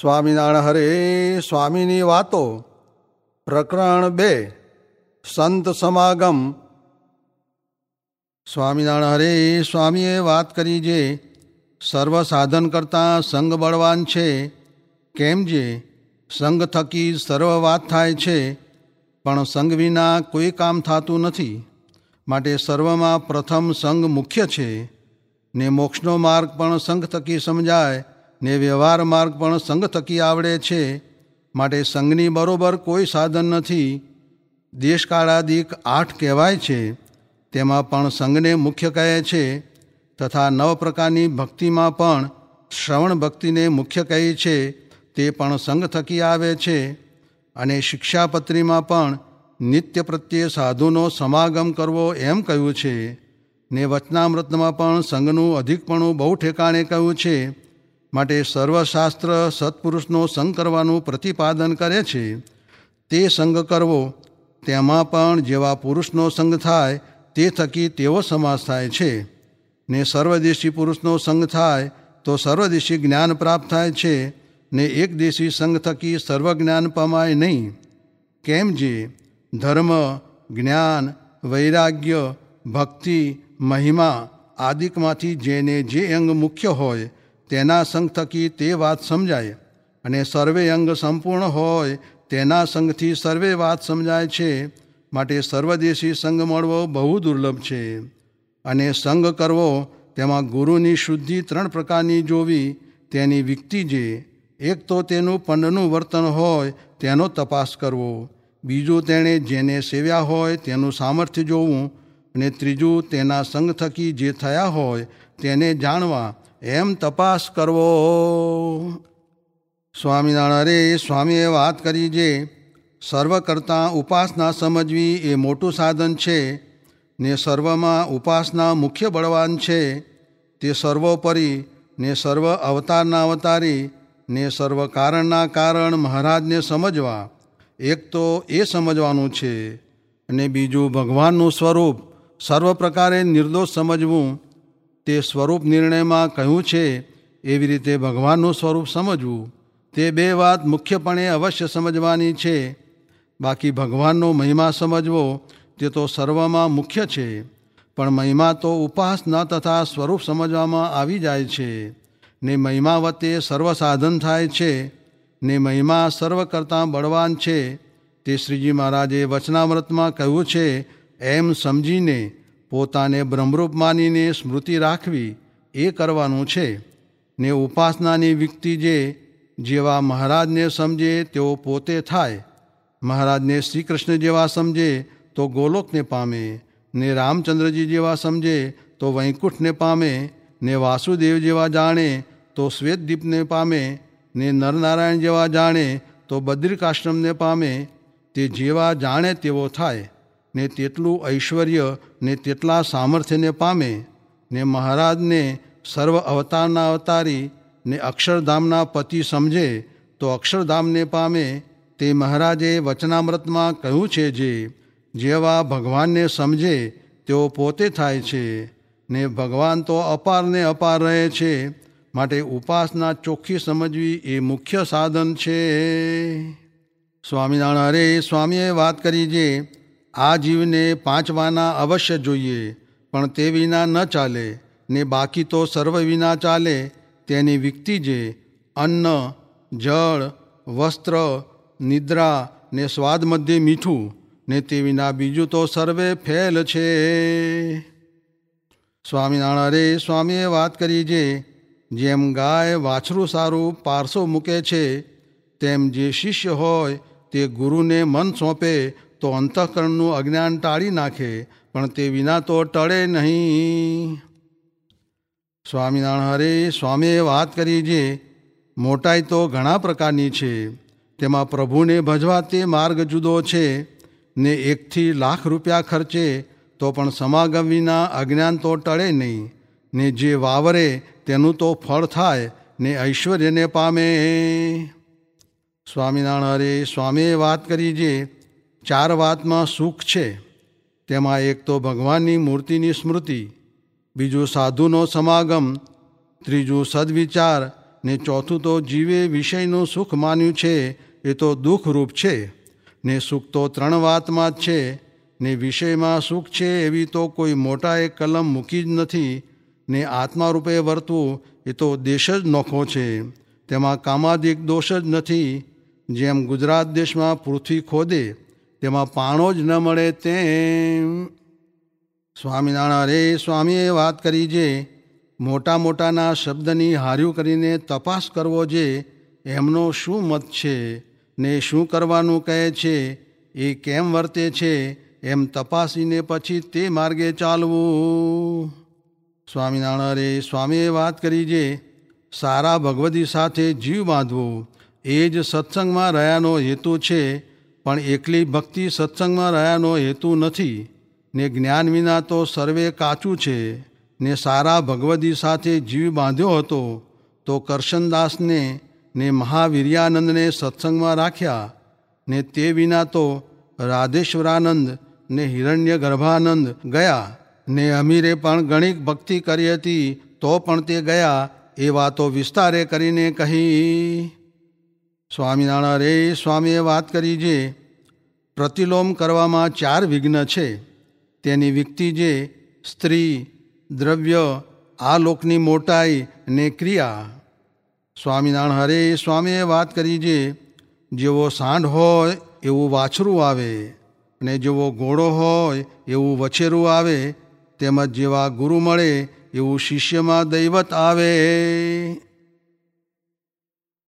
સ્વામિનારાયણ હરે સ્વામીની વાતો. પ્રકરણ બે, સંત સમાગમ. સ્વામિનારાયણ હરે સ્વામીએ વાત કરી જે, સર્વ સાધન કરતાં સંગ બળવાન છે. કેમ જે? સંગ થકી સર્વ વાત થાય છે. પણ સંગ વિના કોઈ કામ થતું નથી. માટે સર્વમાં પ્રથમ સંગ મુખ્ય છે. ને મોક્ષનો માર્ગ પણ સંઘ થકી સમજાય. ને વ્યવહાર માર્ગ પણ સંઘ થકી આવડે છે. માટે સંઘની બરોબર કોઈ સાધન નથી. દેશકાળાદિક આઠ કહેવાય છે. તેમાં પણ સંઘને મુખ્ય કહે છે તથા નવ પ્રકારની ભક્તિમાં પણ શ્રવણ ભક્તિને મુખ્ય કહી છે. તે પણ સંઘ થકી આવે છે. અને શિક્ષાપત્રીમાં પણ નિત્ય પ્રત્યે સાધુનો સમાગમ કરવો એમ કહ્યું છે. ને વચનામૃતમાં પણ સંઘનું અધિકપણું બહુ ઠેકાણે કહ્યું છે. માટે સર્વશાસ્ત્ર સત્પુરુષનો સંગ કરવાનું પ્રતિપાદન કરે છે. તે સંગ કરવો, તેમાં પણ જેવા પુરુષનો સંગ થાય, તે થકી તેવો સમાસ થાય છે. ને સર્વદેશી પુરુષનો સંગ થાય, તો સર્વદેશી જ્ઞાન પ્રાપ્ત થાય છે. ને એક દેશી સંગ થકી સર્વ જ્ઞાન પમાય નહીં. કેમ જે? ધર્મ, જ્ઞાન, વૈરાગ્ય, ભક્તિ, મહિમા આદિકમાંથી જેને જે અંગ મુખ્ય હોય તેના સંગ થકી તે વાત સમજાય અને સર્વે અંગ સંપૂર્ણ હોય તેના સંગથી સર્વે વાત સમજાય છે. માટે સર્વદેશી સંગ મળવો બહુ દુર્લભ છે. અને સંગ કરવો તેમાં ગુરુની શુદ્ધિ ત્રણ પ્રકારની જોવી તેની વિકતિ જે. એક તો તેનું પંડનું વર્તન હોય તેનો તપાસ કરવો. બીજું તેણે જેને સેવ્યા હોય તેનું સામર્થ્ય જોવું. અને ત્રીજું તેના સંગ થકી જે થયા હોય તેને જાણવા એમ તપાસ કરવો. સ્વામિનારાયણ, અરે સ્વામીએ વાત કરી જે સર્વ કરતાં ઉપાસના સમજવી એ મોટું સાધન છે ને સર્વમાં ઉપાસના મુખ્ય બળવાન છે તે સર્વોપરી ને સર્વ અવતારના અવતારી ને સર્વ કારણના કારણ મહારાજને સમજવા. એક તો એ સમજવાનું છે અને બીજું ભગવાનનું સ્વરૂપ સર્વ પ્રકારે નિર્દોષ સમજવું તે સ્વરૂપ નિર્ણયમાં કહ્યું છે, એવી રીતે ભગવાનનું સ્વરૂપ સમજવું, તે બે વાત મુખ્યપણે અવશ્ય સમજવાની છે. બાકી ભગવાનનો મહિમા સમજવો, તે તો સર્વમાં મુખ્ય છે, પણ મહિમા તો ઉપાસના તથા સ્વરૂપ સમજવામાં આવી જાય છે. ને મહિમા વતે સર્વ સાધન થાય છે, ને મહિમા સર્વ કરતાં બળવાન છે. તે શ્રીજી મહારાજે વચનામૃતમાં કહ્યું છે, એમ સમજીને પોતાને બ્રહ્મરૂપ માનીને સ્મૃતિ રાખવી એ કરવાનું છે. ને ઉપાસનાની વ્યક્તિ જે જેવા મહારાજને સમજે તેઓ પોતે થાય. મહારાજને શ્રી કૃષ્ણ જેવા સમજે તો ગોલોકને પામે. ને રામચંદ્રજી જેવા સમજે તો વૈકુંઠને પામે. ને વાસુદેવ જેવા જાણે તો શ્વેતદીપને પામે. ને નરનારાયણ જેવા જાણે તો બદ્રિકાશ્રમને પામે. તે જેવા જાણે તેવો થાય. ને તેટલું ઐશ્વર્ય ને તેટલા સામર્થ્યને પામે ને મહારાજને સર્વ અવતારના અવતારી ને અક્ષરધામના પતિ સમજે તો અક્ષરધામને પામે તે મહારાજે વચનામૃતમાં કહ્યું છે જે, જેવા ભગવાનને સમજે તેઓ પોતે થાય છે ને ભગવાન તો અપારને અપાર રહે છે, માટે ઉપાસના ચોખ્ખી સમજવી એ મુખ્ય સાધન છે. સ્વામિનારાયણ અરે સ્વામીએ વાત કરી જે આ જીવને પાંચવાના અવશ્ય જોઈએ, પણ તે વિના ન ચાલે, ને બાકી તો સર્વ વિના ચાલે, તેની વિકતિ જે અન્ન, જળ, વસ્ત્ર, નિદ્રા, ને સ્વાદ મધ્યે મીઠું, ને તે વિના બીજું તો સર્વે ફેલ છે. સ્વામિનારાયણ, અરે સ્વામીએ વાત કરી જે, જેમ ગાય વાછરું સારું પારસો મૂકે છે, તેમ જે શિષ્ય હોય તે ગુરુને મન સોંપે તો અંતઃકરણનું અજ્ઞાન ટાળી નાખે, પણ તે વિના તો ટળે નહીં. સ્વામિનારાયણ હરે, સ્વામીએ વાત કરી જે, મોટાઈ તો ઘણા પ્રકારની છે. તેમાં પ્રભુને ભજવા તે માર્ગ જુદો છે. ને એકથી લાખ રૂપિયા ખર્ચે, તો પણ સમાગમ વિના અજ્ઞાન તો ટળે નહીં. ને જે વાવરે, તેનું તો ફળ થાય, ને ઐશ્વર્યને પામે. સ્વામિનારાયણ હરે, સ્વામીએ વાત કરી જે ચાર વાતમાં સુખ છે. તેમાં એક તો ભગવાનની મૂર્તિની સ્મૃતિ, બીજું સાધુનો સમાગમ, ત્રીજું સદવિચાર, ને ચોથું તો જીવે વિષયનું સુખ માન્યું છે, એ તો દુઃખરૂપ છે. ને સુખ તો ત્રણ વાતમાં જ છે, ને વિષયમાં સુખ છે એવી તો કોઈ મોટા એક કલમ મૂકી જ નથી, ને આત્મા રૂપે વર્તવું એ તો દેશ જ નોખો છે. તેમાં કામાદિક દોષ જ નથી, જેમ ગુજરાત દેશમાં પૃથ્વી ખોદે તેમાં પાણો જ ન મળે તેમ. સ્વામિનારાયણ રે સ્વામીએ વાત કરી જે, મોટા મોટાના શબ્દની હાર્યું કરીને તપાસ કરવો જે, એમનો શું મત છે ને શું કરવાનું કહે છે, એ કેમ વર્તે છે, એમ તપાસીને પછી તે માર્ગે ચાલવું. સ્વામિનારાયણ રે સ્વામીએ વાત કરી જે, સારા ભગવતી સાથે જીવ બાંધવું, એ જ સત્સંગમાં રહ્યાનો હેતુ છે પણ એકલી ભક્તિ સત્સંગમાં રહ્યાનો હેતુ નથી. ને જ્ઞાન વિના તો સર્વે કાચું છે. ને સારા ભગવદી સાથે જીવ બાંધ્યો હતો, તો કરશનદાસને ને મહાવીર્યાનંદને સત્સંગમાં રાખ્યા. ને તે વિના તો રાધેશ્વરાનંદ ને હિરણ્ય ગર્ભાનંદ ગયા. ને અમીરે પણ ઘણી ભક્તિ કરી હતી, તો પણ તે ગયા. એ વાતો વિસ્તારે કરીને કહી સ્વામિનારાયણ રે સ્વામીએ વાત કરી જે પ્રતિલોમ કરવામાં ચાર વિઘ્ન છે, તેની વિકતિ જે સ્ત્રી, દ્રવ્ય, આ લોકની મોટાઈ ને ક્રિયા. સ્વામિનારાયણ હરે સ્વામીએ વાત કરી જે જેવો સાંઢ હોય એવું વાછરું આવે અને જેવો ઘોડો હોય એવું વછેરું આવે, તેમજ જેવા ગુરુ મળે એવું શિષ્યમાં દૈવત આવે.